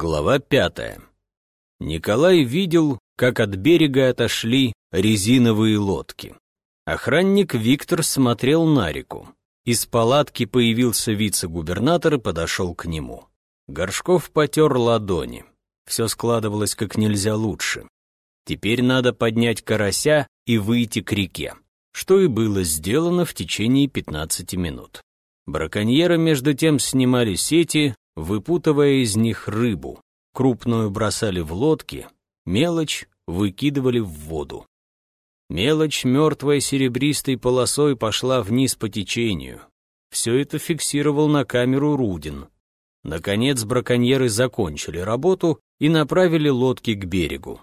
Глава пятая. Николай видел, как от берега отошли резиновые лодки. Охранник Виктор смотрел на реку. Из палатки появился вице-губернатор и подошел к нему. Горшков потер ладони. Все складывалось как нельзя лучше. Теперь надо поднять карася и выйти к реке, что и было сделано в течение 15 минут. Браконьеры между тем снимали сети, выпутывая из них рыбу. Крупную бросали в лодки, мелочь выкидывали в воду. Мелочь мертвой серебристой полосой пошла вниз по течению. Все это фиксировал на камеру Рудин. Наконец браконьеры закончили работу и направили лодки к берегу.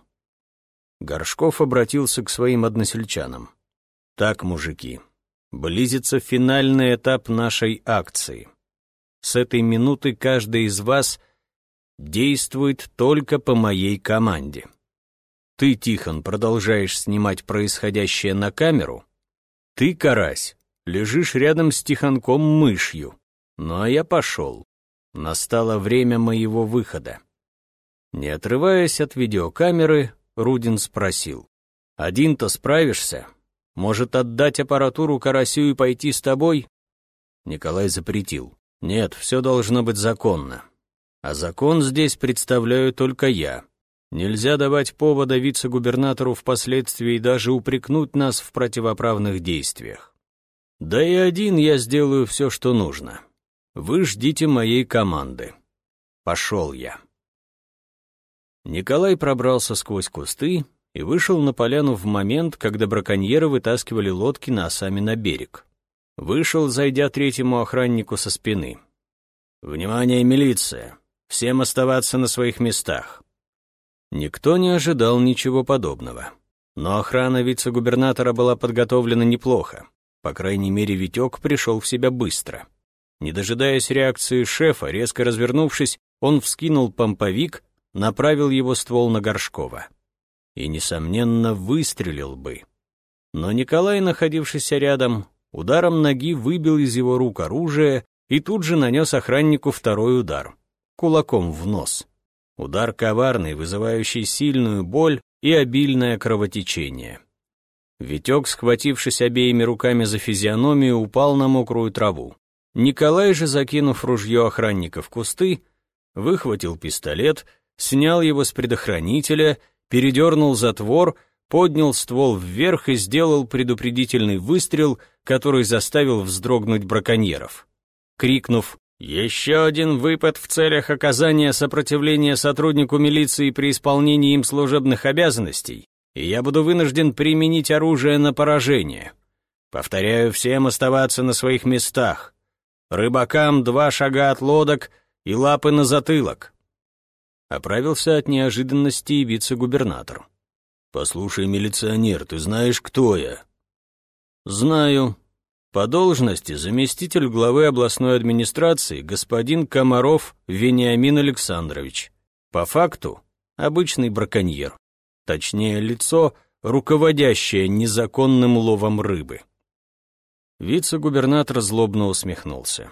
Горшков обратился к своим односельчанам. «Так, мужики, близится финальный этап нашей акции. С этой минуты каждый из вас действует только по моей команде. Ты, Тихон, продолжаешь снимать происходящее на камеру. Ты, Карась, лежишь рядом с Тихонком мышью. Ну а я пошел. Настало время моего выхода. Не отрываясь от видеокамеры, Рудин спросил. «Один-то справишься? Может, отдать аппаратуру Карасю и пойти с тобой?» Николай запретил. Нет, все должно быть законно. А закон здесь представляю только я. Нельзя давать повода вице-губернатору впоследствии даже упрекнуть нас в противоправных действиях. Да и один я сделаю все, что нужно. Вы ждите моей команды. Пошел я. Николай пробрался сквозь кусты и вышел на поляну в момент, когда браконьеры вытаскивали лодки носами на берег. Вышел, зайдя третьему охраннику со спины. «Внимание, милиция! Всем оставаться на своих местах!» Никто не ожидал ничего подобного. Но охрана вице-губернатора была подготовлена неплохо. По крайней мере, Витек пришел в себя быстро. Не дожидаясь реакции шефа, резко развернувшись, он вскинул помповик, направил его ствол на Горшкова. И, несомненно, выстрелил бы. Но Николай, находившийся рядом, Ударом ноги выбил из его рук оружие и тут же нанес охраннику второй удар. Кулаком в нос. Удар коварный, вызывающий сильную боль и обильное кровотечение. Витек, схватившись обеими руками за физиономию, упал на мокрую траву. Николай же, закинув ружье охранника в кусты, выхватил пистолет, снял его с предохранителя, передернул затвор, поднял ствол вверх и сделал предупредительный выстрел, который заставил вздрогнуть браконьеров. Крикнув «Еще один выпад в целях оказания сопротивления сотруднику милиции при исполнении им служебных обязанностей, и я буду вынужден применить оружие на поражение. Повторяю всем оставаться на своих местах. Рыбакам два шага от лодок и лапы на затылок». Оправился от неожиданности и вице-губернатор. «Послушай, милиционер, ты знаешь, кто я?» «Знаю. По должности заместитель главы областной администрации господин Комаров Вениамин Александрович. По факту обычный браконьер. Точнее, лицо, руководящее незаконным ловом рыбы». Вице-губернатор злобно усмехнулся.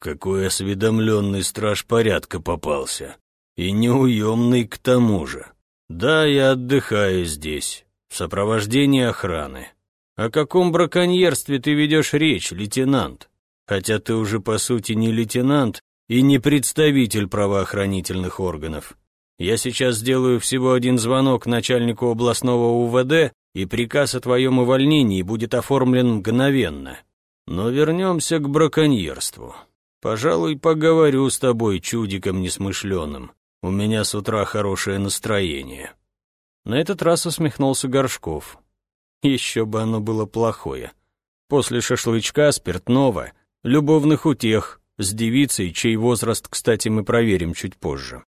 «Какой осведомленный страж порядка попался. И неуемный к тому же. «Да, я отдыхаю здесь, в сопровождении охраны. О каком браконьерстве ты ведешь речь, лейтенант? Хотя ты уже, по сути, не лейтенант и не представитель правоохранительных органов. Я сейчас сделаю всего один звонок начальнику областного УВД, и приказ о твоем увольнении будет оформлен мгновенно. Но вернемся к браконьерству. Пожалуй, поговорю с тобой, чудиком несмышленым. У меня с утра хорошее настроение». На этот раз усмехнулся Горшков. Еще бы оно было плохое. После шашлычка, спиртного, любовных утех, с девицей, чей возраст, кстати, мы проверим чуть позже.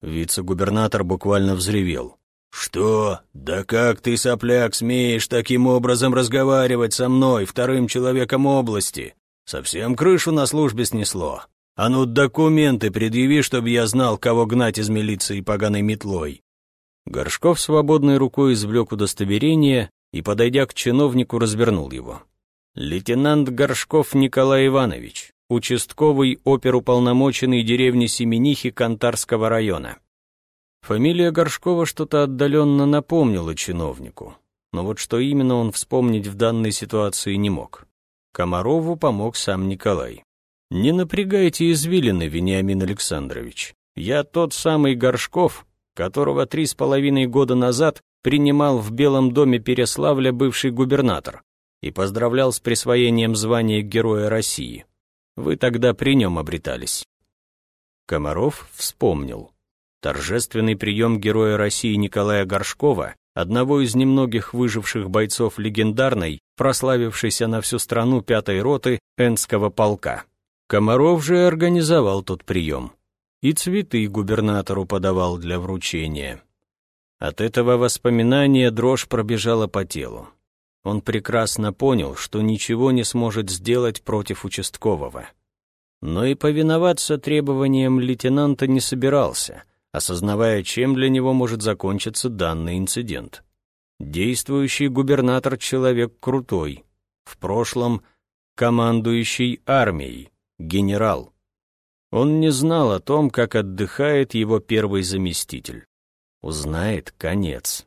Вице-губернатор буквально взревел. «Что? Да как ты, сопляк, смеешь таким образом разговаривать со мной, вторым человеком области? Совсем крышу на службе снесло. А ну документы предъяви, чтобы я знал, кого гнать из милиции поганой метлой». Горшков свободной рукой извлек удостоверение и, подойдя к чиновнику, развернул его. «Лейтенант Горшков Николай Иванович, участковый оперуполномоченный деревни Семенихи Кантарского района. Фамилия Горшкова что-то отдаленно напомнила чиновнику, но вот что именно он вспомнить в данной ситуации не мог. Комарову помог сам Николай. «Не напрягайте извилины, Вениамин Александрович. Я тот самый Горшков, которого три с половиной года назад принимал в Белом доме Переславля бывший губернатор и поздравлял с присвоением звания Героя России. Вы тогда при нем обретались». Комаров вспомнил. Торжественный прием Героя России Николая Горшкова, одного из немногих выживших бойцов легендарной, прославившейся на всю страну пятой роты Энского полка. Комаров же организовал тот прием. И цветы губернатору подавал для вручения. От этого воспоминания дрожь пробежала по телу. Он прекрасно понял, что ничего не сможет сделать против участкового. Но и повиноваться требованиям лейтенанта не собирался, осознавая, чем для него может закончиться данный инцидент. Действующий губернатор — человек крутой, в прошлом — командующий армией, генерал. Он не знал о том, как отдыхает его первый заместитель. Узнает — конец.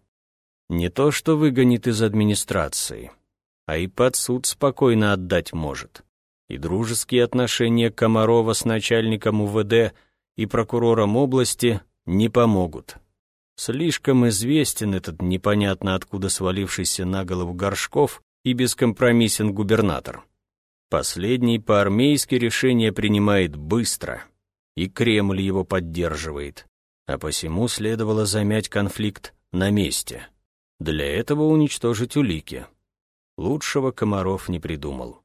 Не то, что выгонит из администрации, а и под суд спокойно отдать может. И дружеские отношения Комарова с начальником УВД и прокурором области не помогут. Слишком известен этот непонятно откуда свалившийся на голову Горшков и бескомпромиссен губернатор. Последний по-армейски решение принимает быстро, и Кремль его поддерживает, а посему следовало замять конфликт на месте. Для этого уничтожить улики. Лучшего Комаров не придумал.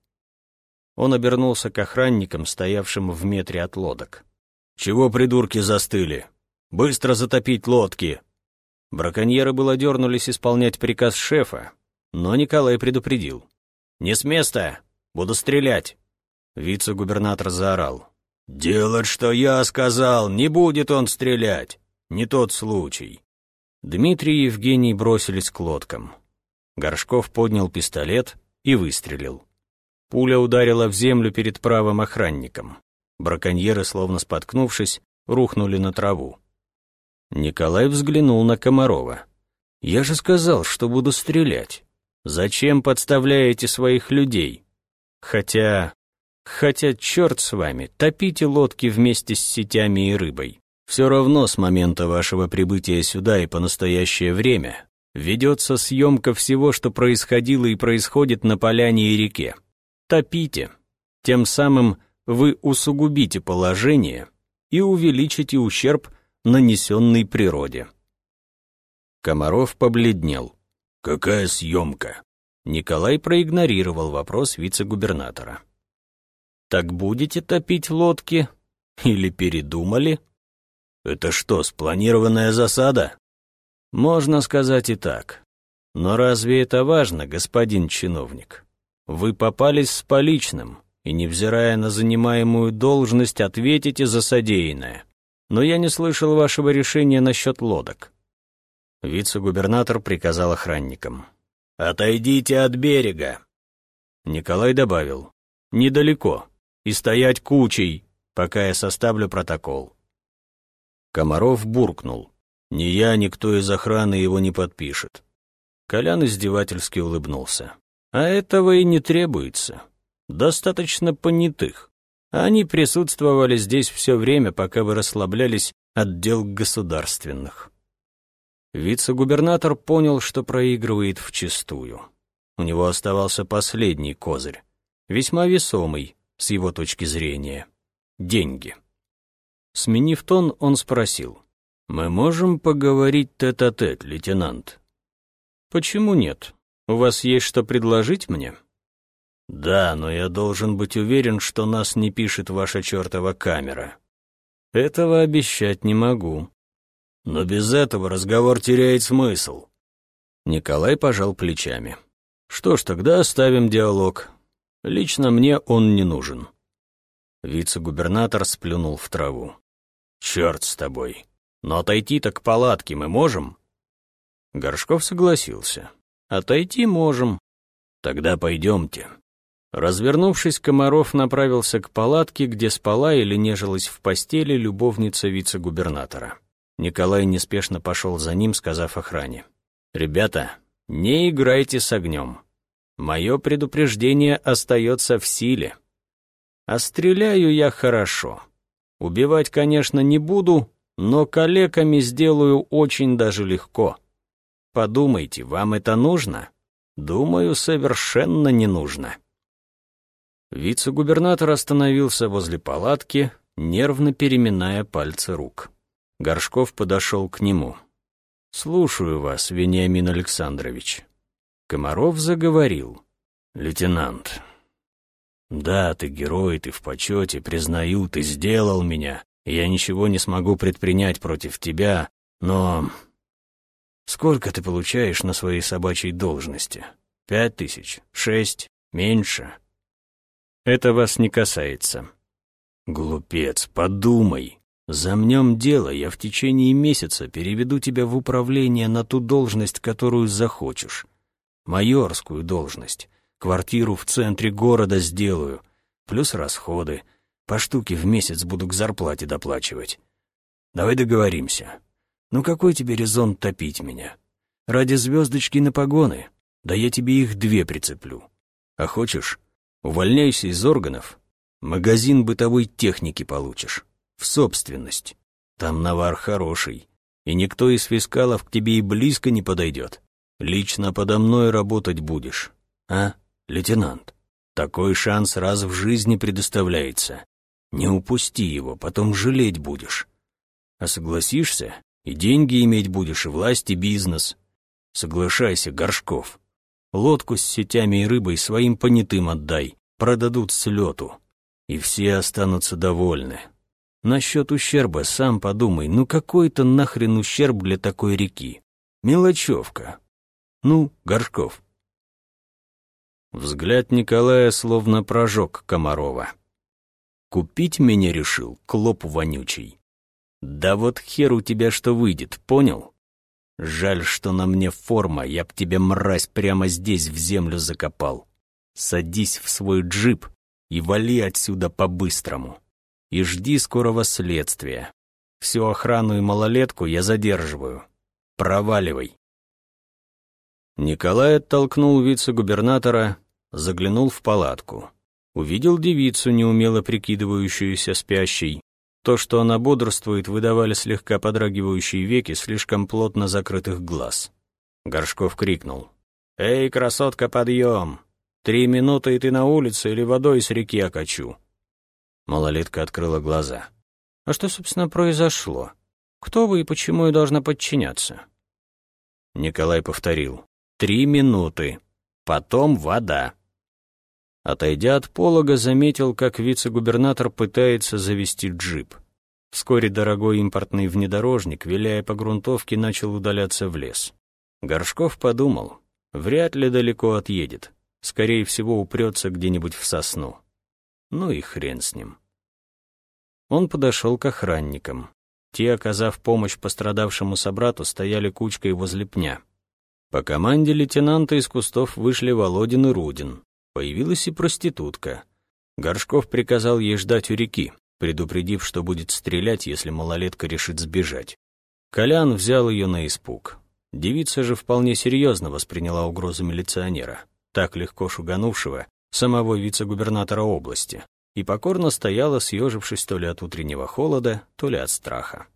Он обернулся к охранникам, стоявшим в метре от лодок. «Чего придурки застыли? Быстро затопить лодки!» Браконьеры было дернулись исполнять приказ шефа, но Николай предупредил. «Не с места! Буду стрелять!» Вице-губернатор заорал. «Делать, что я сказал! Не будет он стрелять! Не тот случай!» Дмитрий и Евгений бросились к лодкам. Горшков поднял пистолет и выстрелил. Пуля ударила в землю перед правым охранником. Браконьеры, словно споткнувшись, рухнули на траву. Николай взглянул на Комарова. «Я же сказал, что буду стрелять. Зачем подставляете своих людей? Хотя... Хотя черт с вами, топите лодки вместе с сетями и рыбой. Все равно с момента вашего прибытия сюда и по настоящее время ведется съемка всего, что происходило и происходит на поляне и реке. Топите. Тем самым вы усугубите положение и увеличите ущерб, нанесенный природе. Комаров побледнел. «Какая съемка?» Николай проигнорировал вопрос вице-губернатора. «Так будете топить лодки? Или передумали?» Это что, спланированная засада? Можно сказать и так. Но разве это важно, господин чиновник? Вы попались с поличным, и, невзирая на занимаемую должность, ответите за содеянное. Но я не слышал вашего решения насчет лодок. Вице-губернатор приказал охранникам. «Отойдите от берега!» Николай добавил. «Недалеко. И стоять кучей, пока я составлю протокол». Комаров буркнул. «Ни я, никто из охраны его не подпишет». Колян издевательски улыбнулся. «А этого и не требуется. Достаточно понятых. Они присутствовали здесь все время, пока вы расслаблялись от дел государственных». Вице-губернатор понял, что проигрывает вчистую. У него оставался последний козырь, весьма весомый, с его точки зрения. Деньги. Сменив тон, он спросил. «Мы можем поговорить тет-а-тет, -тет, лейтенант?» «Почему нет? У вас есть что предложить мне?» «Да, но я должен быть уверен, что нас не пишет ваша чертова камера». «Этого обещать не могу». «Но без этого разговор теряет смысл». Николай пожал плечами. «Что ж, тогда оставим диалог. Лично мне он не нужен». Вице-губернатор сплюнул в траву. «Черт с тобой. Но отойти-то к палатке мы можем?» Горшков согласился. «Отойти можем. Тогда пойдемте». Развернувшись, Комаров направился к палатке, где спала или нежилась в постели любовница вице-губернатора. Николай неспешно пошел за ним, сказав охране. «Ребята, не играйте с огнем. Мое предупреждение остается в силе. А стреляю я хорошо. Убивать, конечно, не буду, но калеками сделаю очень даже легко. Подумайте, вам это нужно? Думаю, совершенно не нужно». Вице-губернатор остановился возле палатки, нервно переминая пальцы рук. Горшков подошел к нему. «Слушаю вас, Вениамин Александрович». Комаров заговорил. «Лейтенант, да, ты герой, ты в почете, признаю, ты сделал меня. Я ничего не смогу предпринять против тебя, но... Сколько ты получаешь на своей собачьей должности? Пять тысяч? Шесть? Меньше?» Это вас не касается. Глупец, подумай. Замнем дело, я в течение месяца переведу тебя в управление на ту должность, которую захочешь. Майорскую должность. Квартиру в центре города сделаю. Плюс расходы. По штуке в месяц буду к зарплате доплачивать. Давай договоримся. Ну какой тебе резон топить меня? Ради звездочки на погоны? Да я тебе их две прицеплю. А хочешь, Увольняйся из органов, магазин бытовой техники получишь. Собственность. Там навар хороший, и никто из фискалов к тебе и близко не подойдет. Лично подо мной работать будешь. А, лейтенант? Такой шанс раз в жизни предоставляется. Не упусти его, потом жалеть будешь. А согласишься, и деньги иметь будешь, и власть, и бизнес. Соглашайся, Горшков. Лодку с сетями и рыбой своим понятым отдай, продадут с лету, и все останутся довольны. Насчет ущерба сам подумай, ну какой то нахрен ущерб для такой реки? Мелочевка. Ну, Горшков. Взгляд Николая словно прожег Комарова. Купить меня решил, клоп вонючий. Да вот хер у тебя что выйдет, понял? Жаль, что на мне форма, я б тебе, мразь, прямо здесь в землю закопал. Садись в свой джип и вали отсюда по-быстрому. И жди скорого следствия. Всю охрану и малолетку я задерживаю. Проваливай. Николай оттолкнул вице-губернатора, заглянул в палатку. Увидел девицу, неумело прикидывающуюся спящей, то, что она бодрствует, выдавали слегка подрагивающие веки слишком плотно закрытых глаз. Горшков крикнул. «Эй, красотка, подъем! Три минуты, и ты на улице или водой с реки окачу!» Малолетка открыла глаза. «А что, собственно, произошло? Кто вы и почему я должна подчиняться?» Николай повторил. «Три минуты. Потом вода». Отойдя от полога, заметил, как вице-губернатор пытается завести джип. Вскоре дорогой импортный внедорожник, виляя по грунтовке, начал удаляться в лес. Горшков подумал, вряд ли далеко отъедет. Скорее всего, упрется где-нибудь в сосну. Ну и хрен с ним. Он подошел к охранникам. Те, оказав помощь пострадавшему собрату, стояли кучкой возле пня. По команде лейтенанта из кустов вышли Володин и Рудин. Появилась и проститутка. Горшков приказал ей ждать у реки, предупредив, что будет стрелять, если малолетка решит сбежать. Колян взял ее на испуг. Девица же вполне серьезно восприняла угрозу милиционера, так легко шуганувшего самого вице-губернатора области, и покорно стояла, съежившись то ли от утреннего холода, то ли от страха.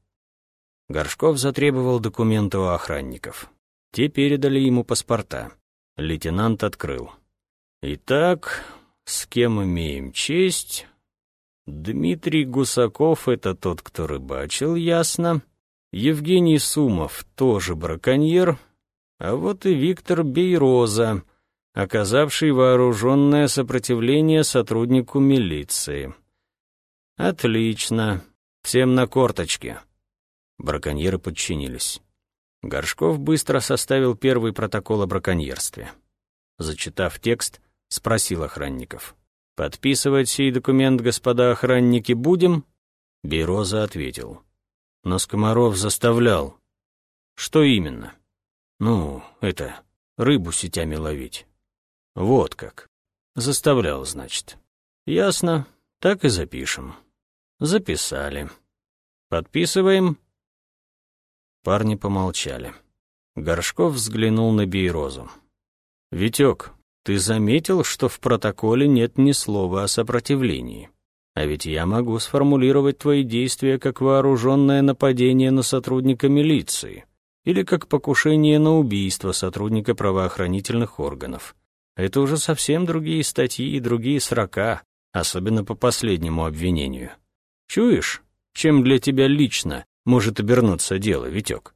Горшков затребовал документы у охранников. Те передали ему паспорта. Лейтенант открыл. Итак, с кем имеем честь? Дмитрий Гусаков — это тот, кто рыбачил, ясно. Евгений Сумов — тоже браконьер. А вот и Виктор Бейроза, оказавший вооруженное сопротивление сотруднику милиции. Отлично. Всем на корточке. Браконьеры подчинились. Горшков быстро составил первый протокол о браконьерстве. Зачитав текст, — спросил охранников. «Подписывать сей документ, господа охранники, будем?» Бероза ответил. Но Скоморов заставлял. «Что именно?» «Ну, это, рыбу сетями ловить». «Вот как. Заставлял, значит. Ясно, так и запишем. Записали. Подписываем. Парни помолчали. Горшков взглянул на Бейрозу. «Витек, ты заметил, что в протоколе нет ни слова о сопротивлении? А ведь я могу сформулировать твои действия как вооруженное нападение на сотрудника милиции или как покушение на убийство сотрудника правоохранительных органов. Это уже совсем другие статьи и другие срока, особенно по последнему обвинению. Чуешь, чем для тебя лично может обернуться дело, Витек?»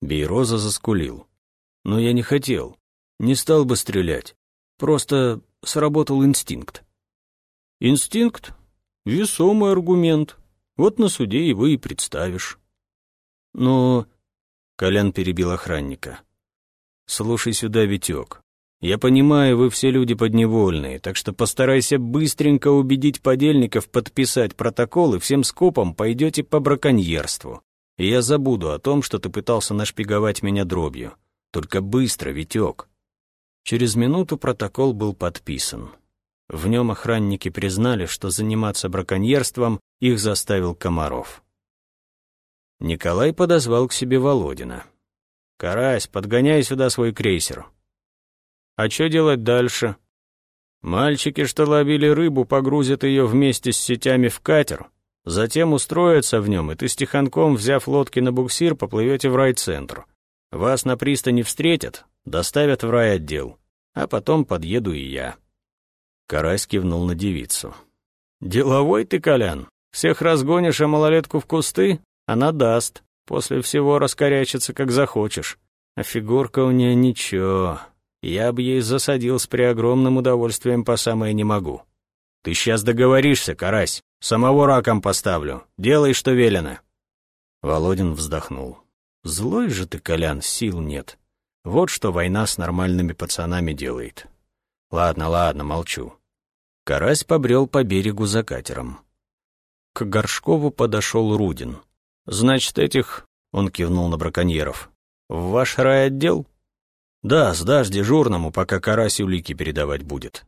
Бейроза заскулил. «Но я не хотел. Не стал бы стрелять. Просто сработал инстинкт». «Инстинкт? Весомый аргумент. Вот на суде его и представишь». «Но...» — Колян перебил охранника. «Слушай сюда, Витек. Я понимаю, вы все люди подневольные, так что постарайся быстренько убедить подельников подписать протокол, и всем скопом пойдете по браконьерству и я забуду о том, что ты пытался нашпиговать меня дробью. Только быстро, Витек». Через минуту протокол был подписан. В нем охранники признали, что заниматься браконьерством их заставил Комаров. Николай подозвал к себе Володина. «Карась, подгоняй сюда свой крейсер». «А что делать дальше?» «Мальчики, что ловили рыбу, погрузят ее вместе с сетями в катер, Затем устроятся в нем, и ты с Тихонком, взяв лодки на буксир, поплывете в райцентр. Вас на пристани встретят, доставят в райотдел, а потом подъеду и я». Карась кивнул на девицу. «Деловой ты, Колян. Всех разгонишь, а малолетку в кусты? Она даст. После всего раскорячится, как захочешь. А фигурка у нее ничего. Я бы ей засадил с преогромным удовольствием по самое не могу. Ты сейчас договоришься, Карась. Самого раком поставлю. Делай, что велено». Володин вздохнул. «Злой же ты, Колян, сил нет. Вот что война с нормальными пацанами делает. Ладно, ладно, молчу». Карась побрел по берегу за катером. К Горшкову подошел Рудин. «Значит, этих...» — он кивнул на браконьеров. «В ваш райотдел?» «Да, сдашь дежурному, пока Карась улики передавать будет.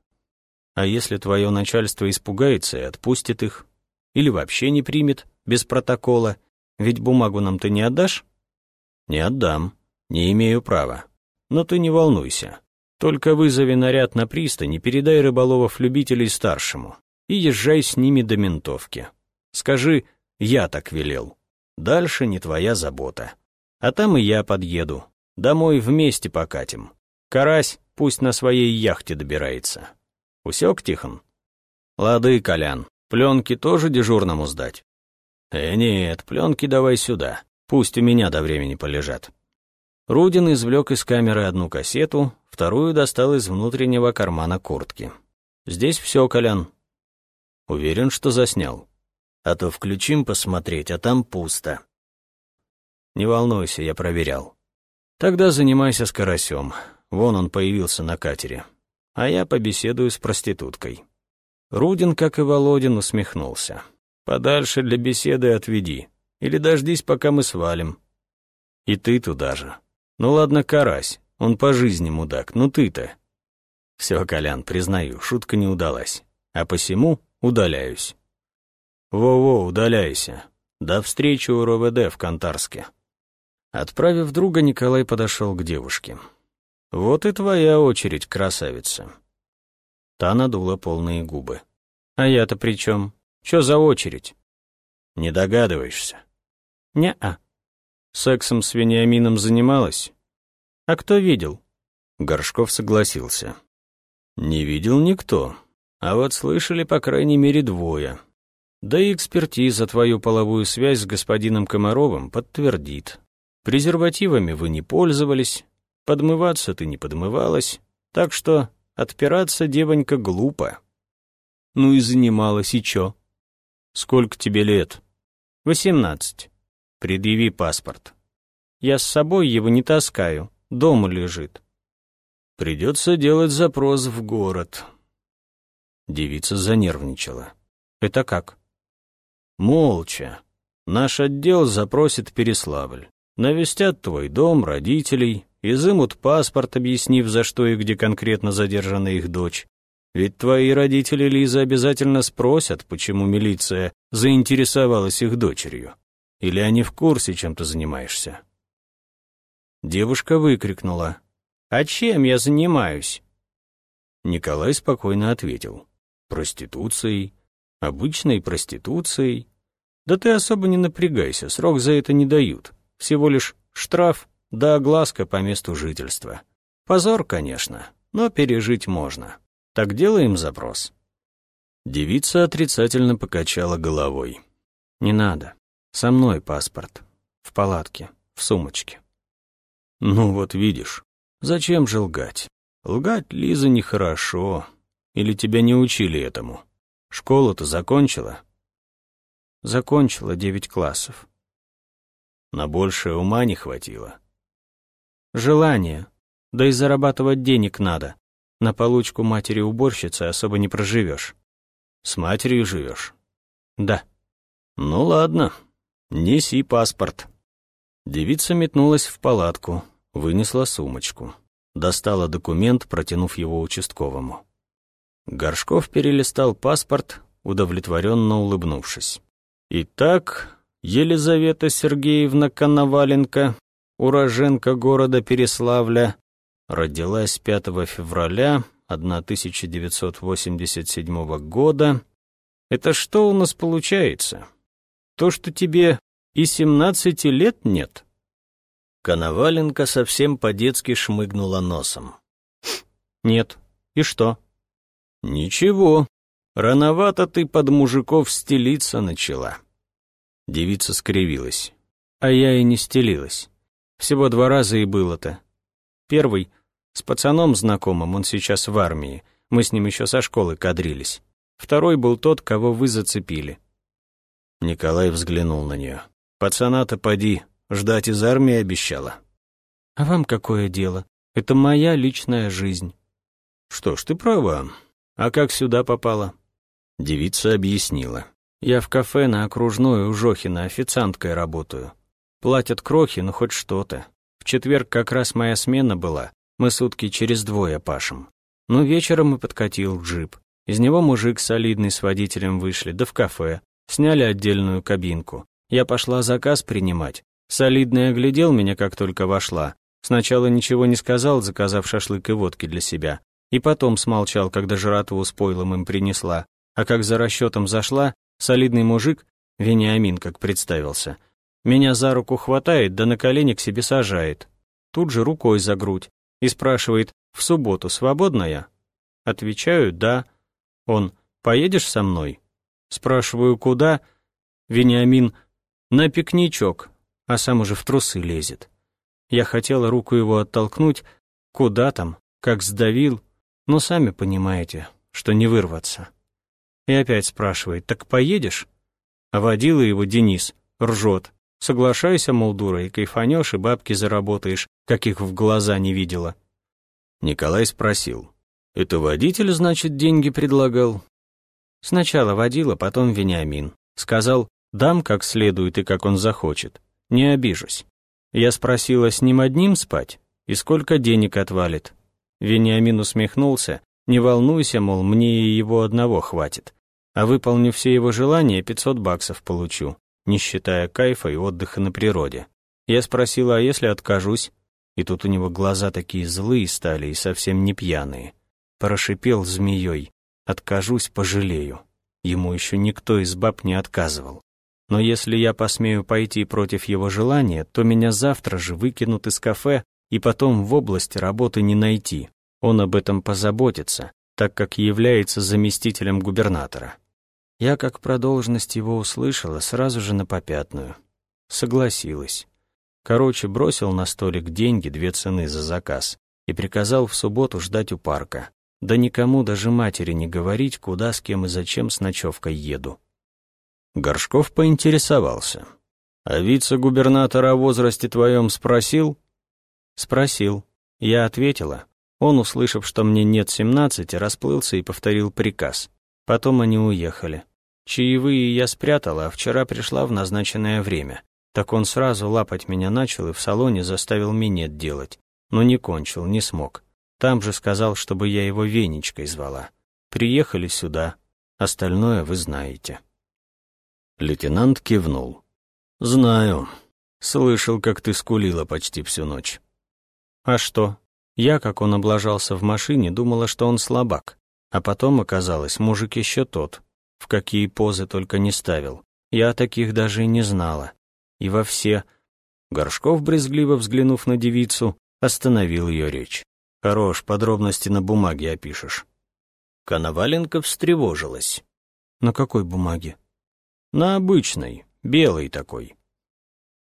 А если твое начальство испугается и отпустит их? Или вообще не примет, без протокола? Ведь бумагу нам ты не отдашь? Не отдам, не имею права. Но ты не волнуйся. Только вызови наряд на пристань и передай рыболовов-любителей старшему. И езжай с ними до ментовки. Скажи, я так велел. Дальше не твоя забота. А там и я подъеду. Домой вместе покатим. Карась пусть на своей яхте добирается. Усек, Тихон? Лады, Колян, пленки тоже дежурному сдать? Э, нет, пленки давай сюда, пусть у меня до времени полежат. Рудин извлек из камеры одну кассету, вторую достал из внутреннего кармана куртки. Здесь все, Колян. Уверен, что заснял. А то включим посмотреть, а там пусто. Не волнуйся, я проверял. Тогда занимайся с карасем. Вон он появился на катере а я побеседую с проституткой». Рудин, как и Володин, усмехнулся. «Подальше для беседы отведи. Или дождись, пока мы свалим». «И ты туда же. Ну ладно, карась, он по жизни мудак, ну ты-то». «Все, Колян, признаю, шутка не удалась. А посему удаляюсь». «Во-во, удаляйся. До встречи у РОВД в Кантарске». Отправив друга, Николай подошел к девушке. «Вот и твоя очередь, красавица». Та надула полные губы. «А я-то при чем? Чё за очередь?» «Не догадываешься?» «Не-а». «Сексом с Вениамином занималась?» «А кто видел?» Горшков согласился. «Не видел никто, а вот слышали по крайней мере двое. Да и экспертиза твою половую связь с господином Комаровым подтвердит. Презервативами вы не пользовались, Подмываться ты не подмывалась, так что отпираться, девонька, глупо. Ну и занималась, и чё? Сколько тебе лет? Восемнадцать. Предъяви паспорт. Я с собой его не таскаю, дома лежит. Придется делать запрос в город. Девица занервничала. Это как? Молча. Наш отдел запросит Переславль. Навестят твой дом, родителей, изымут паспорт, объяснив, за что и где конкретно задержана их дочь. Ведь твои родители, Лиза, обязательно спросят, почему милиция заинтересовалась их дочерью. Или они в курсе, чем ты занимаешься?» Девушка выкрикнула. «А чем я занимаюсь?» Николай спокойно ответил. «Проституцией. Обычной проституцией. Да ты особо не напрягайся, срок за это не дают. Всего лишь штраф да огласка по месту жительства. Позор, конечно, но пережить можно. Так делаем запрос». Девица отрицательно покачала головой. «Не надо. Со мной паспорт. В палатке, в сумочке». «Ну вот видишь, зачем же лгать? Лгать, Лиза, нехорошо. Или тебя не учили этому? Школу-то закончила?» «Закончила девять классов». «На большее ума не хватило?» «Желание. Да и зарабатывать денег надо. На получку матери-уборщицы особо не проживешь. С матерью живешь? Да. Ну ладно, неси паспорт. Девица метнулась в палатку, вынесла сумочку. Достала документ, протянув его участковому. Горшков перелистал паспорт, удовлетворенно улыбнувшись. «Итак, Елизавета Сергеевна Коноваленко, уроженка города Переславля, родилась 5 февраля 1987 года. Это что у нас получается? То, что тебе и 17 лет нет? Коноваленко совсем по-детски шмыгнула носом. Нет. И что? Ничего. Рановато ты под мужиков стелиться начала. Девица скривилась. А я и не стелилась. Всего два раза и было-то. Первый — с пацаном знакомым, он сейчас в армии. Мы с ним еще со школы кадрились. Второй был тот, кого вы зацепили. Николай взглянул на нее. Пацана-то поди, ждать из армии обещала. А вам какое дело? Это моя личная жизнь. Что ж, ты права. А как сюда попала? Девица объяснила. Я в кафе на окружной у Жохина официанткой работаю. Платят крохи, но хоть что-то. В четверг как раз моя смена была. Мы сутки через двое пашем. Ну, вечером и подкатил джип. Из него мужик солидный с водителем вышли, да в кафе. Сняли отдельную кабинку. Я пошла заказ принимать. Солидный оглядел меня, как только вошла. Сначала ничего не сказал, заказав шашлык и водки для себя. И потом смолчал, когда жратву с пойлом им принесла. А как за расчетом зашла, солидный мужик, Вениамин, как представился, меня за руку хватает, да на колени к себе сажает. Тут же рукой за грудь и спрашивает, в субботу свободная? Отвечаю, да. Он, поедешь со мной? Спрашиваю, куда? Вениамин, на пикничок, а сам уже в трусы лезет. Я хотела руку его оттолкнуть, куда там, как сдавил, но сами понимаете, что не вырваться. И опять спрашивает, так поедешь? А водила его Денис, ржет. Соглашайся, мол, дура, и кайфанешь, и бабки заработаешь, каких в глаза не видела. Николай спросил. «Это водитель, значит, деньги предлагал?» Сначала водила, потом Вениамин. Сказал, дам как следует и как он захочет. Не обижусь. Я спросила, с ним одним спать? И сколько денег отвалит? Вениамин усмехнулся. Не волнуйся, мол, мне и его одного хватит. А выполню все его желания, 500 баксов получу не считая кайфа и отдыха на природе. Я спросила, а если откажусь? И тут у него глаза такие злые стали и совсем не пьяные. Прошипел змеей. Откажусь, пожалею. Ему еще никто из баб не отказывал. Но если я посмею пойти против его желания, то меня завтра же выкинут из кафе, и потом в области работы не найти. Он об этом позаботится, так как является заместителем губернатора. Я, как про должность его услышала, сразу же на попятную. Согласилась. Короче, бросил на столик деньги, две цены за заказ, и приказал в субботу ждать у парка. Да никому, даже матери, не говорить, куда, с кем и зачем с ночевкой еду. Горшков поинтересовался. «А вице-губернатор о возрасте твоем спросил?» «Спросил. Я ответила. Он, услышав, что мне нет семнадцати, расплылся и повторил приказ. Потом они уехали. Чаевые я спрятала, а вчера пришла в назначенное время. Так он сразу лапать меня начал и в салоне заставил минет делать. Но не кончил, не смог. Там же сказал, чтобы я его Венечкой звала. Приехали сюда. Остальное вы знаете». Лейтенант кивнул. «Знаю. Слышал, как ты скулила почти всю ночь». «А что? Я, как он облажался в машине, думала, что он слабак. А потом оказалось, мужик еще тот. В какие позы только не ставил. Я таких даже и не знала. И во все... Горшков, брезгливо взглянув на девицу, остановил ее речь. «Хорош, подробности на бумаге опишешь». Коноваленко встревожилась. «На какой бумаге?» «На обычной, белой такой».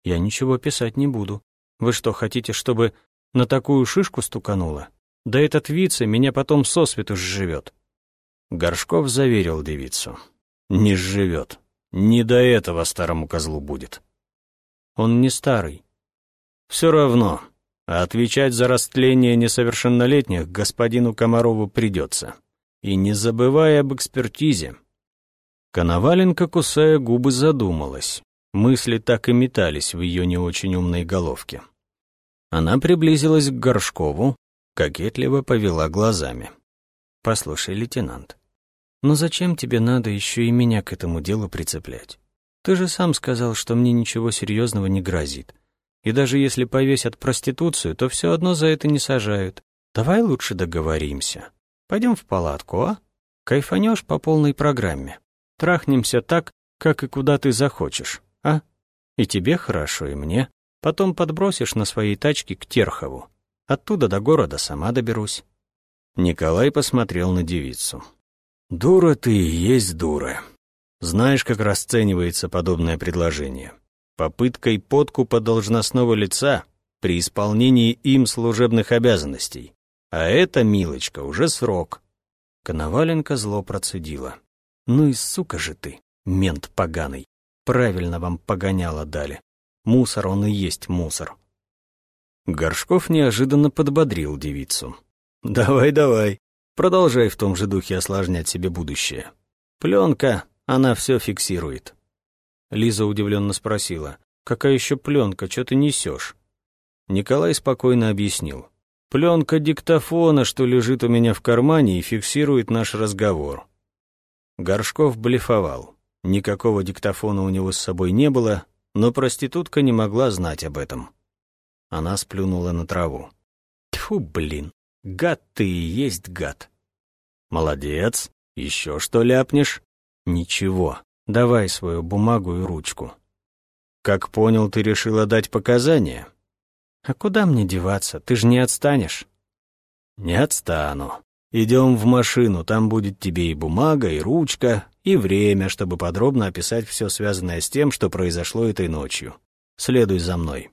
«Я ничего писать не буду. Вы что, хотите, чтобы на такую шишку стукануло? Да этот вице меня потом сосвету сживет». Горшков заверил девицу. «Не сживет. Не до этого старому козлу будет». «Он не старый». «Все равно. А отвечать за растление несовершеннолетних господину Комарову придется. И не забывай об экспертизе». Коноваленко, кусая губы, задумалась. Мысли так и метались в ее не очень умной головке. Она приблизилась к Горшкову, кокетливо повела глазами. «Послушай, лейтенант, ну зачем тебе надо еще и меня к этому делу прицеплять? Ты же сам сказал, что мне ничего серьезного не грозит. И даже если повесят проституцию, то все одно за это не сажают. Давай лучше договоримся. Пойдем в палатку, а? Кайфанешь по полной программе. Трахнемся так, как и куда ты захочешь, а? И тебе хорошо, и мне. Потом подбросишь на своей тачке к Терхову. Оттуда до города сама доберусь». Николай посмотрел на девицу. «Дура ты есть дура. Знаешь, как расценивается подобное предложение? Попыткой подкупа должностного лица при исполнении им служебных обязанностей. А это, милочка, уже срок». Коноваленко зло процедила. «Ну и сука же ты, мент поганый. Правильно вам погоняло дали. Мусор он и есть мусор. Горшков неожиданно подбодрил девицу. «Давай, давай, продолжай в том же духе осложнять себе будущее. Пленка, она все фиксирует». Лиза удивленно спросила, «Какая еще пленка, что ты несешь?» Николай спокойно объяснил. «Пленка диктофона, что лежит у меня в кармане и фиксирует наш разговор». Горшков блефовал. Никакого диктофона у него с собой не было, но проститутка не могла знать об этом. Она сплюнула на траву. Тьфу, блин, гад ты и есть гад. Молодец, еще что ляпнешь? Ничего, давай свою бумагу и ручку. Как понял, ты решила дать показания? А куда мне деваться, ты же не отстанешь. Не отстану. Идем в машину, там будет тебе и бумага, и ручка, и время, чтобы подробно описать все связанное с тем, что произошло этой ночью. Следуй за мной».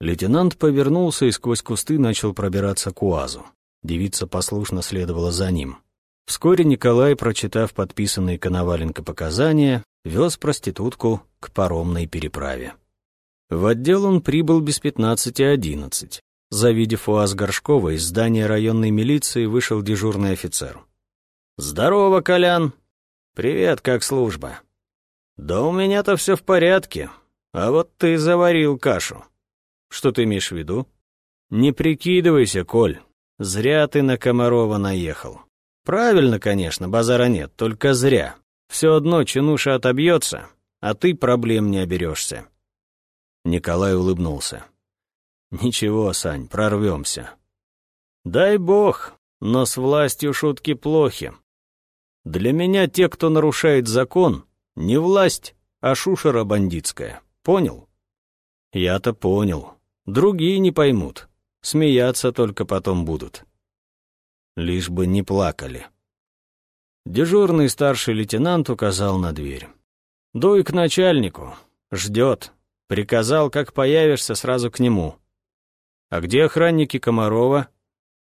Лейтенант повернулся и сквозь кусты начал пробираться к УАЗу. Девица послушно следовала за ним. Вскоре Николай, прочитав подписанные Коноваленко показания, вез проститутку к паромной переправе. В отдел он прибыл без пятнадцати одиннадцать. Завидев УАЗ Горшкова, из здания районной милиции вышел дежурный офицер. «Здорово, Колян!» «Привет, как служба?» «Да у меня-то все в порядке, а вот ты заварил кашу». «Что ты имеешь в виду?» «Не прикидывайся, Коль, зря ты на Комарова наехал». «Правильно, конечно, базара нет, только зря. Все одно чинуша отобьется, а ты проблем не оберешься». Николай улыбнулся. «Ничего, Сань, прорвемся». «Дай бог, но с властью шутки плохи. Для меня те, кто нарушает закон, не власть, а шушера бандитская. Понял?» «Я-то понял. Другие не поймут. Смеяться только потом будут». Лишь бы не плакали. Дежурный старший лейтенант указал на дверь. «Дуй к начальнику. Ждет. Приказал, как появишься, сразу к нему. А где охранники Комарова?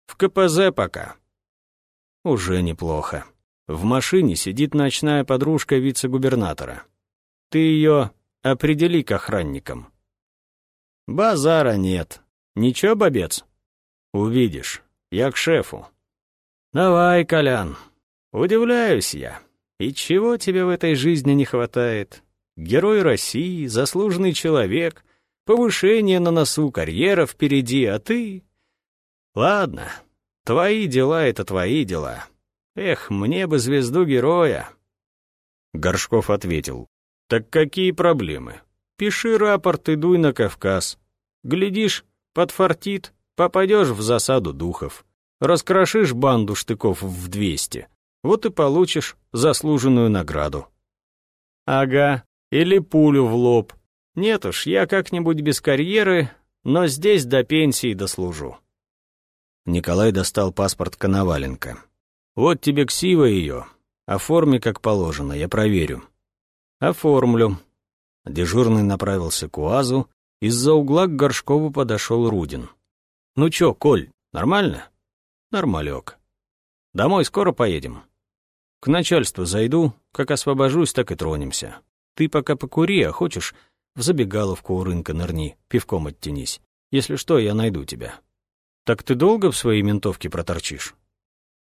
В КПЗ пока. Уже неплохо. В машине сидит ночная подружка вице-губернатора. Ты ее определи к охранникам. Базара нет. Ничего, бобец? Увидишь. Я к шефу. Давай, Колян. Удивляюсь я. И чего тебе в этой жизни не хватает? Герой России, заслуженный человек — Повышение на носу, карьера впереди, а ты... Ладно, твои дела — это твои дела. Эх, мне бы звезду героя. Горшков ответил. Так какие проблемы? Пиши рапорт и дуй на Кавказ. Глядишь, подфартит, попадешь в засаду духов. Раскрошишь банду штыков в двести. Вот и получишь заслуженную награду. Ага, или пулю в лоб. Нет уж, я как-нибудь без карьеры, но здесь до пенсии дослужу. Николай достал паспорт Коноваленко. Вот тебе ксива ее. Оформи как положено, я проверю. Оформлю. Дежурный направился к УАЗу, из-за угла к Горшкову подошел Рудин. «Ну чё, Коль, нормально?» «Нормалек. Домой скоро поедем?» «К начальству зайду, как освобожусь, так и тронемся. Ты пока покури, а хочешь, в забегаловку у рынка нырни, пивком оттянись. Если что, я найду тебя». «Так ты долго в своей ментовке проторчишь?»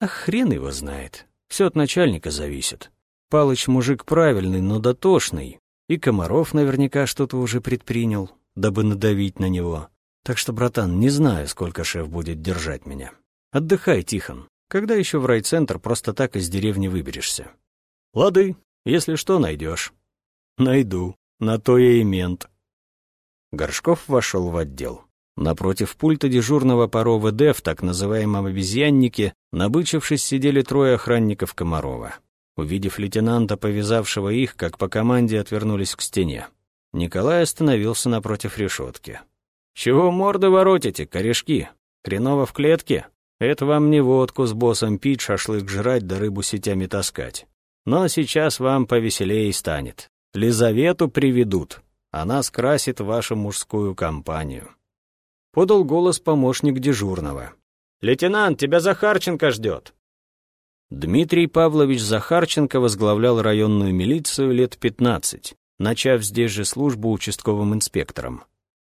«А хрен его знает. Все от начальника зависит. Палыч мужик правильный, но дотошный. И Комаров наверняка что-то уже предпринял, дабы надавить на него. Так что, братан, не знаю, сколько шеф будет держать меня. Отдыхай, Тихон. Когда еще в райцентр просто так из деревни выберешься? Лады, если что, найдешь. Найду. На то я и мент. Горшков вошел в отдел. Напротив пульта дежурного по РОВД в так называемом обезьяннике, набычившись, сидели трое охранников Комарова. Увидев лейтенанта, повязавшего их, как по команде отвернулись к стене. Николай остановился напротив решетки. «Чего морды воротите, корешки? Хреново в клетке? Это вам не водку с боссом пить, шашлык жрать да рыбу сетями таскать. Но сейчас вам повеселее станет. Лизавету приведут. Она скрасит вашу мужскую компанию». Подал голос помощник дежурного. «Лейтенант, тебя Захарченко ждет!» Дмитрий Павлович Захарченко возглавлял районную милицию лет 15, начав здесь же службу участковым инспектором.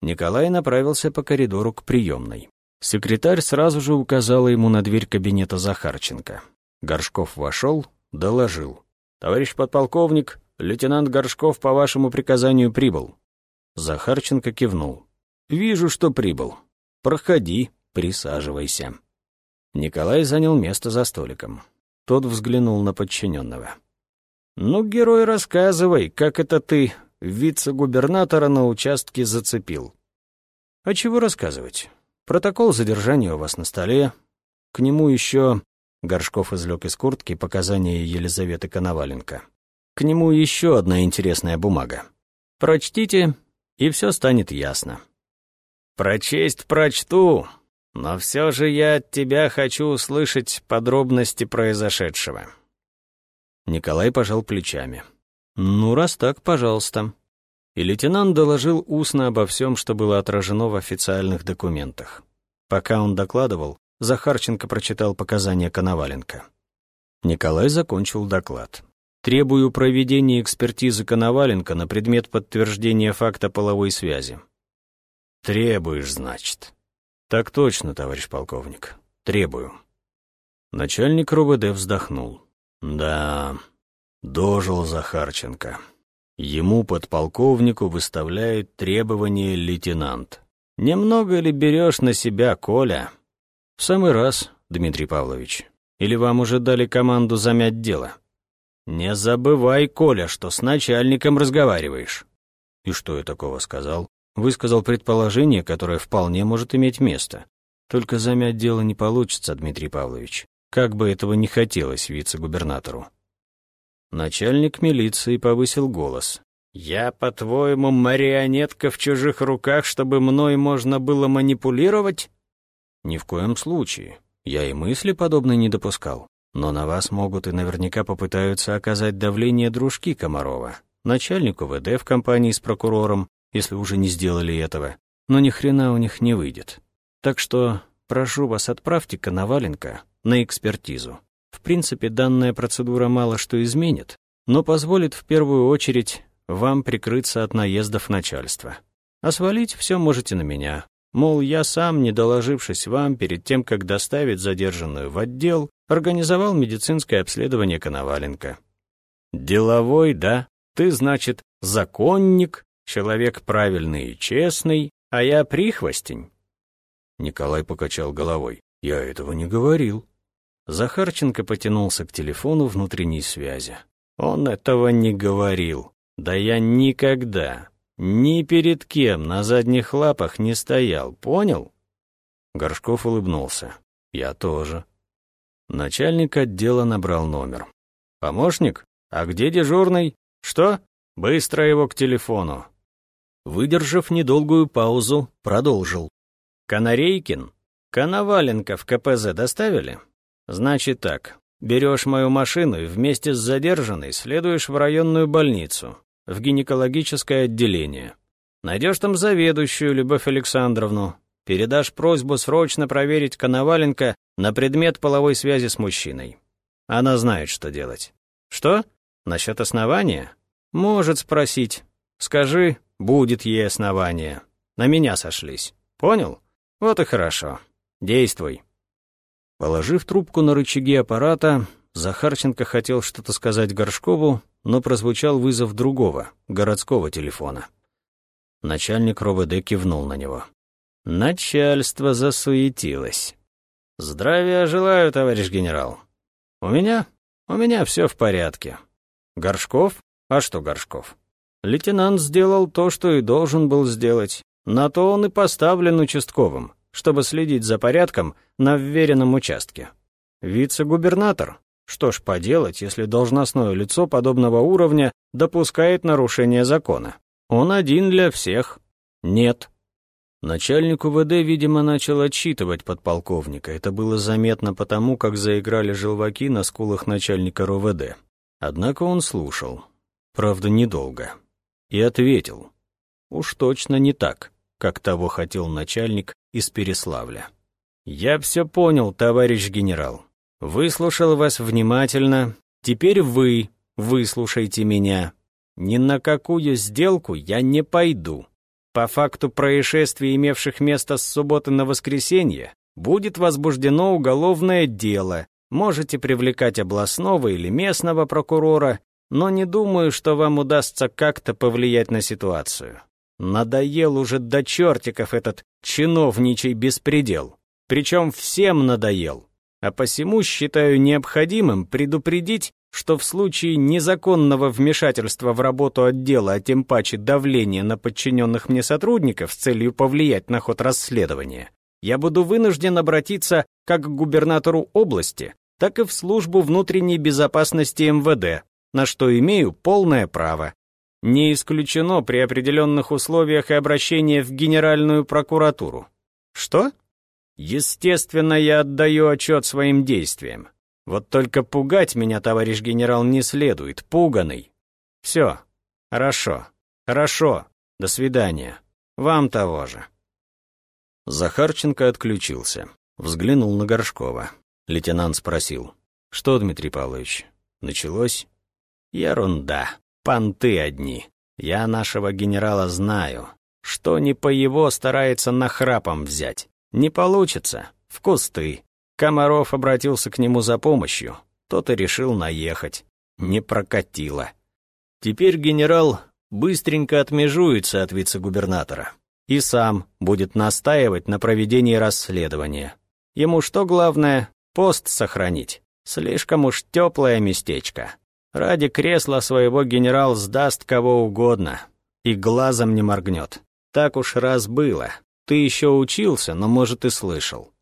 Николай направился по коридору к приемной. Секретарь сразу же указала ему на дверь кабинета Захарченко. Горшков вошел, доложил. «Товарищ подполковник, лейтенант Горшков по вашему приказанию прибыл». Захарченко кивнул. «Вижу, что прибыл. Проходи, присаживайся». Николай занял место за столиком. Тот взглянул на подчиненного. «Ну, герой, рассказывай, как это ты вице-губернатора на участке зацепил?» «А чего рассказывать? Протокол задержания у вас на столе. К нему еще...» Горшков излег из куртки показания Елизаветы Коноваленко. «К нему еще одна интересная бумага. Прочтите, и все станет ясно». «Прочесть прочту, но все же я от тебя хочу услышать подробности произошедшего». Николай пожал плечами. «Ну, раз так, пожалуйста». И лейтенант доложил устно обо всем, что было отражено в официальных документах. Пока он докладывал, Захарченко прочитал показания Коноваленко. Николай закончил доклад. «Требую проведения экспертизы Коноваленко на предмет подтверждения факта половой связи». «Требуешь, значит?» «Так точно, товарищ полковник. Требую». Начальник РОВД вздохнул. «Да, дожил Захарченко. Ему, подполковнику, выставляет требование лейтенант. Немного ли берешь на себя, Коля?» «В самый раз, Дмитрий Павлович. Или вам уже дали команду замять дело?» «Не забывай, Коля, что с начальником разговариваешь». «И что я такого сказал?» Высказал предположение, которое вполне может иметь место. Только замять дело не получится, Дмитрий Павлович. Как бы этого не хотелось вице-губернатору. Начальник милиции повысил голос. «Я, по-твоему, марионетка в чужих руках, чтобы мной можно было манипулировать?» «Ни в коем случае. Я и мысли подобной не допускал. Но на вас могут и наверняка попытаются оказать давление дружки Комарова, начальнику ВД в компании с прокурором, если уже не сделали этого. Но ни хрена у них не выйдет. Так что прошу вас, отправьте Коноваленко на экспертизу. В принципе, данная процедура мало что изменит, но позволит в первую очередь вам прикрыться от наездов начальства. А свалить все можете на меня. Мол, я сам, не доложившись вам, перед тем, как доставить задержанную в отдел, организовал медицинское обследование Коноваленко. Деловой, да? Ты, значит, законник, Человек правильный и честный, а я прихвостень. Николай покачал головой. Я этого не говорил. Захарченко потянулся к телефону внутренней связи. Он этого не говорил. Да я никогда, ни перед кем на задних лапах не стоял, понял? Горшков улыбнулся. Я тоже. Начальник отдела набрал номер. «Помощник? А где дежурный? Что? Быстро его к телефону». Выдержав недолгую паузу, продолжил. «Канарейкин? Коноваленко в КПЗ доставили? Значит так, берешь мою машину и вместе с задержанной следуешь в районную больницу, в гинекологическое отделение. Найдешь там заведующую Любовь Александровну, передашь просьбу срочно проверить Коноваленко на предмет половой связи с мужчиной. Она знает, что делать. Что? Насчет основания? Может спросить. Скажи, будет ей основание. На меня сошлись. Понял? Вот и хорошо. Действуй. Положив трубку на рычаги аппарата, Захарченко хотел что-то сказать Горшкову, но прозвучал вызов другого, городского телефона. Начальник РОВД кивнул на него. Начальство засуетилось. «Здравия желаю, товарищ генерал. У меня? У меня все в порядке. Горшков? А что Горшков? Лейтенант сделал то, что и должен был сделать. На то он и поставлен участковым, чтобы следить за порядком на вверенном участке. Вице-губернатор? Что ж поделать, если должностное лицо подобного уровня допускает нарушение закона? Он один для всех. Нет. Начальник УВД, видимо, начал отчитывать подполковника. Это было заметно потому, как заиграли желваки на скулах начальника РОВД. Однако он слушал. Правда, недолго. И ответил. Уж точно не так, как того хотел начальник из Переславля. «Я все понял, товарищ генерал. Выслушал вас внимательно. Теперь вы выслушайте меня. Ни на какую сделку я не пойду. По факту происшествий, имевших место с субботы на воскресенье, будет возбуждено уголовное дело. Можете привлекать областного или местного прокурора, но не думаю, что вам удастся как-то повлиять на ситуацию. Надоел уже до чертиков этот чиновничий беспредел. Причем всем надоел. А посему считаю необходимым предупредить что в случае незаконного вмешательства в работу отдела, а тем паче давления на подчиненных мне сотрудников с целью повлиять на ход расследования, я буду вынужден обратиться как к губернатору области, так и в службу внутренней безопасности МВД, на что имею полное право. Не исключено при определенных условиях и обращение в Генеральную прокуратуру. Что? Естественно, я отдаю отчет своим действиям. Вот только пугать меня, товарищ генерал, не следует, пуганый. Все. Хорошо. Хорошо. До свидания. Вам того же. Захарченко отключился. Взглянул на Горшкова. Лейтенант спросил. «Что, Дмитрий Павлович, началось?» «Ерунда. Понты одни. Я нашего генерала знаю. Что не по его старается нахрапом взять. Не получится. В кусты. Комаров обратился к нему за помощью. Тот и решил наехать. Не прокатило. Теперь генерал быстренько отмежуется от вице-губернатора и сам будет настаивать на проведении расследования. Ему что главное? Пост сохранить. Слишком уж теплое местечко. Ради кресла своего генерал сдаст кого угодно и глазом не моргнет. Так уж раз было. Ты еще учился, но, может, и слышал.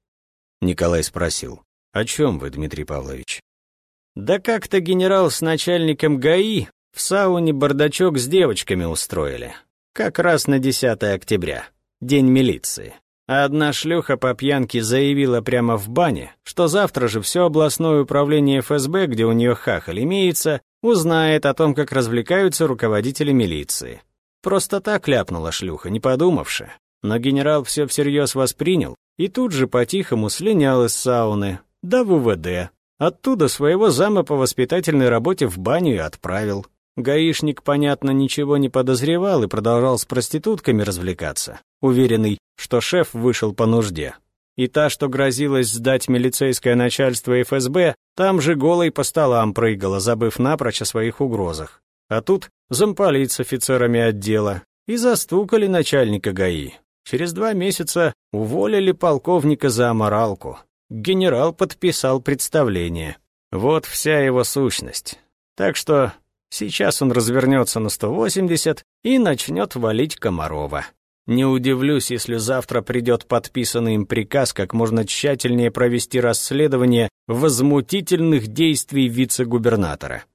Николай спросил. «О чем вы, Дмитрий Павлович?» «Да как-то генерал с начальником ГАИ в сауне бардачок с девочками устроили. Как раз на 10 октября, день милиции. Одна шлюха по пьянке заявила прямо в бане, что завтра же все областное управление ФСБ, где у нее хахаль имеется, узнает о том, как развлекаются руководители милиции. Просто так ляпнула шлюха, не подумавши. Но генерал все всерьез воспринял и тут же по-тихому слинял из сауны, да в УВД. Оттуда своего зама по воспитательной работе в баню и отправил. Гаишник, понятно, ничего не подозревал и продолжал с проститутками развлекаться, уверенный, что шеф вышел по нужде. И та, что грозилась сдать милицейское начальство ФСБ, там же голой по столам прыгала, забыв напрочь о своих угрозах. А тут замполит с офицерами отдела и застукали начальника ГАИ. Через два месяца уволили полковника за аморалку. генерал подписал представление. Вот вся его сущность. Так что сейчас он развернется на 180 и начнет валить Комарова. Не удивлюсь, если завтра придет подписанный им приказ как можно тщательнее провести расследование возмутительных действий вице-губернатора.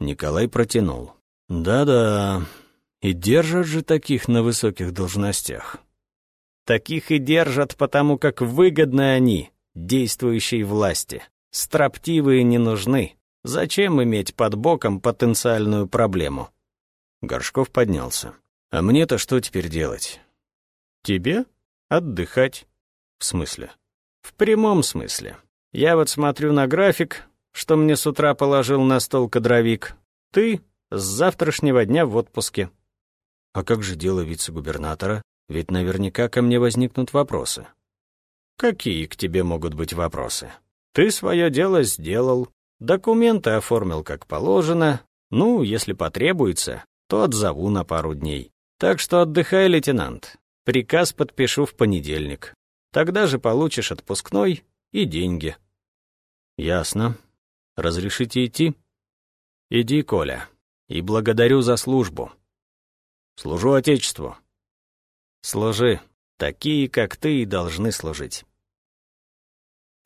Николай протянул. «Да-да, и держат же таких на высоких должностях». «Таких и держат, потому как выгодны они, действующей власти. Строптивые не нужны. Зачем иметь под боком потенциальную проблему?» Горшков поднялся. А мне-то что теперь делать? Тебе? Отдыхать. В смысле? В прямом смысле. Я вот смотрю на график, что мне с утра положил на стол кадровик. Ты с завтрашнего дня в отпуске. А как же дело вице-губернатора? Ведь наверняка ко мне возникнут вопросы. Какие к тебе могут быть вопросы? Ты свое дело сделал, документы оформил как положено, ну, если потребуется, то отзову на пару дней. Так что отдыхай, лейтенант. Приказ подпишу в понедельник. Тогда же получишь отпускной и деньги. Ясно. Разрешите идти? Иди, Коля. И благодарю за службу. Служу Отечеству. Служи. Такие, как ты, и должны служить.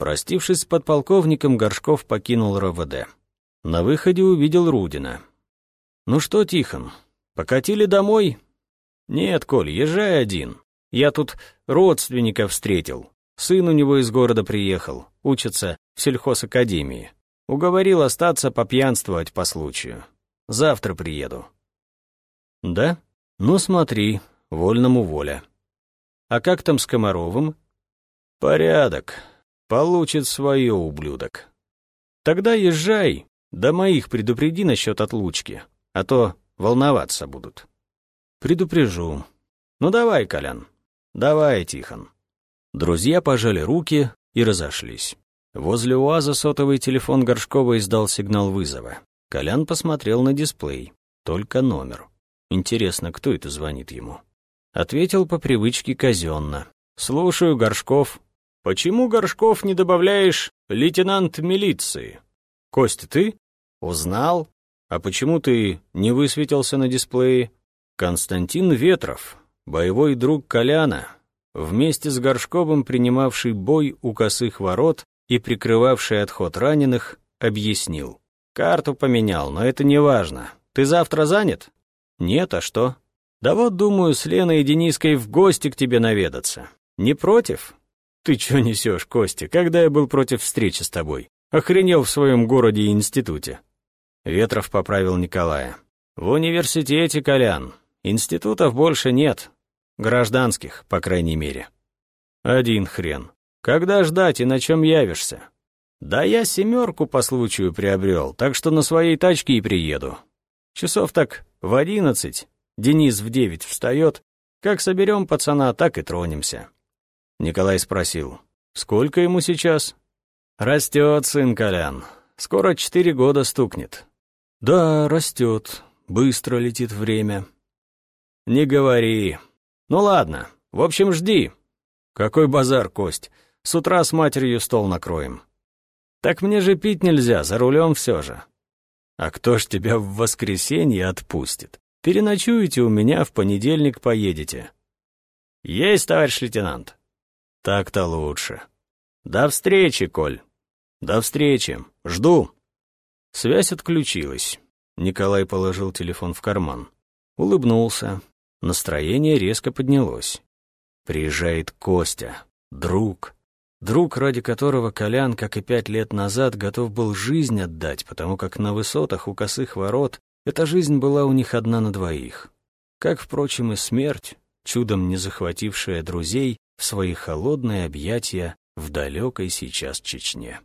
Простившись с подполковником, Горшков покинул РВД. На выходе увидел Рудина. «Ну что, Тихон, покатили домой?» «Нет, Коль, езжай один. Я тут родственника встретил. Сын у него из города приехал, учится в сельхозакадемии. Уговорил остаться попьянствовать по случаю. Завтра приеду». «Да? Ну смотри, вольному воля». «А как там с Комаровым?» «Порядок. Получит свое, ублюдок». «Тогда езжай, да моих предупреди насчет отлучки, а то волноваться будут». «Предупрежу. Ну давай, Колян. Давай, Тихон». Друзья пожали руки и разошлись. Возле УАЗа сотовый телефон Горшкова издал сигнал вызова. Колян посмотрел на дисплей. Только номер. Интересно, кто это звонит ему? Ответил по привычке казенно. «Слушаю, Горшков». «Почему, Горшков, не добавляешь лейтенант милиции?» «Костя, ты?» «Узнал? А почему ты не высветился на дисплее?» Константин Ветров, боевой друг Коляна, вместе с Горшковым принимавший бой у косых ворот и прикрывавший отход раненых, объяснил. «Карту поменял, но это не важно. Ты завтра занят?» «Нет, а что?» «Да вот, думаю, с Леной и Дениской в гости к тебе наведаться. Не против?» «Ты чё несешь, Костя, когда я был против встречи с тобой? Охренел в своем городе и институте». Ветров поправил Николая. «В университете, Колян, Институтов больше нет. Гражданских, по крайней мере. Один хрен. Когда ждать и на чем явишься? Да я семерку по случаю приобрел, так что на своей тачке и приеду. Часов так в одиннадцать. Денис в девять встает. Как соберем пацана, так и тронемся. Николай спросил, сколько ему сейчас? Растет сын Колян. Скоро четыре года стукнет. Да, растет. Быстро летит время. «Не говори. Ну ладно, в общем, жди». «Какой базар, Кость? С утра с матерью стол накроем». «Так мне же пить нельзя, за рулем все же». «А кто ж тебя в воскресенье отпустит? Переночуете у меня, в понедельник поедете». «Есть, товарищ лейтенант». «Так-то лучше». «До встречи, Коль». «До встречи. Жду». Связь отключилась. Николай положил телефон в карман. Улыбнулся, Настроение резко поднялось. Приезжает Костя, друг. Друг, ради которого Колян, как и пять лет назад, готов был жизнь отдать, потому как на высотах у косых ворот эта жизнь была у них одна на двоих. Как, впрочем, и смерть, чудом не захватившая друзей в свои холодные объятия в далекой сейчас Чечне.